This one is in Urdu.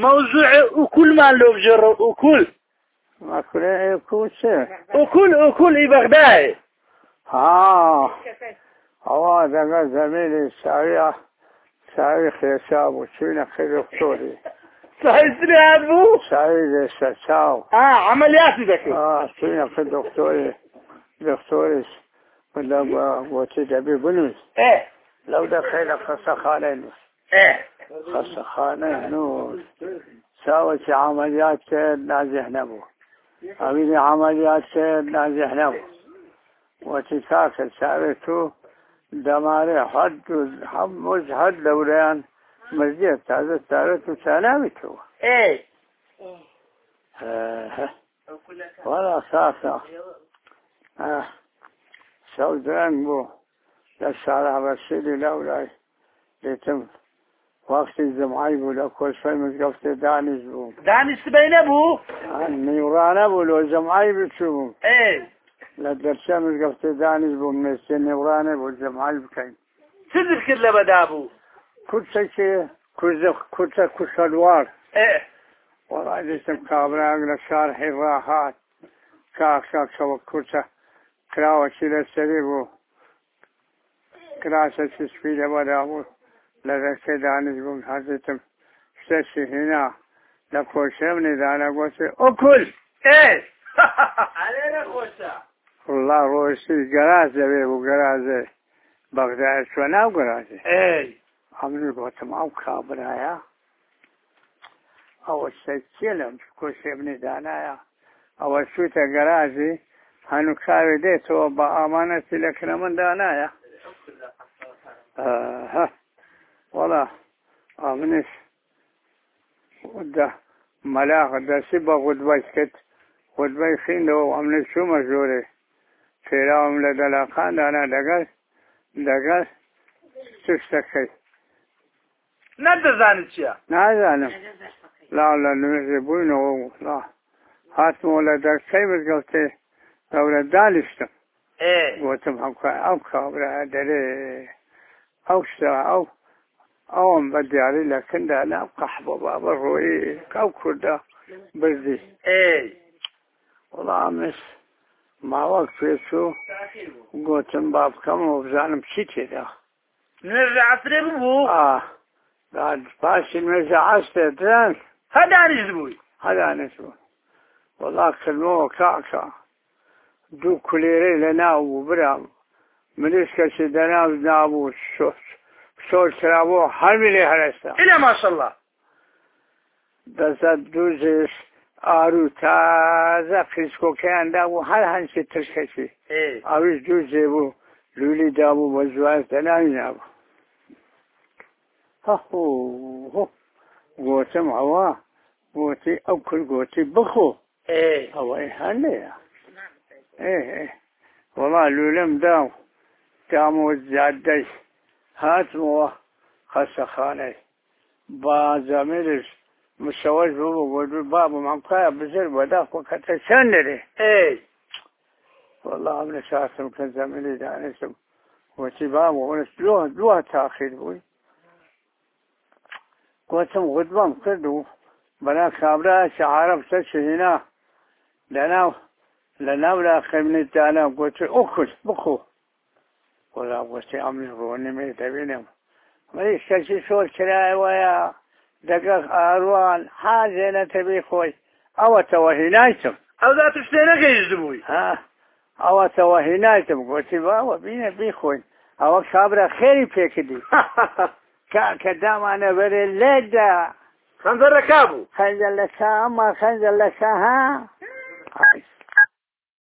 موضوع وكل ما لو بجر وكل ما كل كوسه وكل وكل بغداد. ها. هو ده زميلي سريع سريع حساب وشينا خير دكتوري صحيح هذا بو؟ سعيد السساو اه عمليات اه شينا في دكتوري دكتوري ولا وتي دبي بنوس ايه لو دخل خسخانين ايه خسخانين نور. ساوت عمليات نازح نبو أبيني عمليات نازح نبو وتساكل سارتو دماري حد حمز حد دوريان مزيت هذا سارتو سلامتو ايه آه. ولا ساسا آه. سودان بو. للشارع بسيلي لولاي لتم وقت الجمعي بو لكل شيء متقفت دانش بو دانش بين ابو نيورانا بو لو جمعي بتشوفهم ايه لدرشا متقفت دانش بو من نيورانا بو جمعي بكين تذكر لبدابو كل شيء كل كل كل شلوار ايه والله جسم كابراغ لشارح الراحات كاك كاك سوى كرسة كراوة شيلة سريبو كراسة سسفيدة ودابو لذا سيدانش بم حزتم سسي هنا لكو شمني دانا قوسي أكل ايه علينا خوشة والله روشي قرازة بيبو قرازة بغداد شونا قرازة ايه عمري قوتم أو كابرايا أو السجلم كل شيء من دانايا أو الشوتة قرازي هنو كاوي ديتو بأمانة لك من دانايا آه والله أمنش وده ملاخ ده سبا غدبا سكت غدبا خين لو أمنش شو مجوري فيراهم لدلاقان دانا دقل دقل تشتكي ندى زانتشيا نازانم لا لا نمشي بوينو لا هات مولا دك سيبت قلتي دولا دالشتم ايه وتم حقا او كابرا دري او شتا او او ام بدي علي لكن دا انا قحبة بابا روي او كردا بردي ايه والله مش ما وقت فيسو قوتم باب كم وبزانم شيتي دا نرجع عصري ببو. اه بعد باشي المزا عسته دران هذا نجدبوي هذا نسوه والله كلمه كعكا دو كليري لنا وبرام منيش كشي دنا ونابو شو شو هرستا الى ما شاء الله بس دوزش آرو تازه خیسکو که اندابو هر هنچه ترکشی ايه آویش دوزه بو لولی دابو وزوار دنامی نابو۔ هو هو گوتم هوا گوتی او کل گوتی بخو۔ ايه هو هنيا ايه ايه والله لولم داو۔ دامو زادش هات مو خسخانه. با زميلش مشوش بابو ودو بابو معقايا بزر بداك وقت سندري ايه والله من شاسم كان زميلي دانسم وتي بابو ونس لوه لوه تاخير بوي قوتم غدبان كردو بنا خابرا شعارب سشهنا لنا لنا ولا خمني تانا قلت أخذ بخو ولا قلت أمني روني مي تبينهم ما يشتشي صور شراي ويا دقق أروان حاجة نتبي خوي أو توهينايتم او ذات شتينا يجدبوي ها أو توهينايتم قلت باوا بينا بي خوي أو خابرا خيري بيكدي كا كدام أنا بري ليدا خنزر ركابو خنزل لك أما خنزل لك ها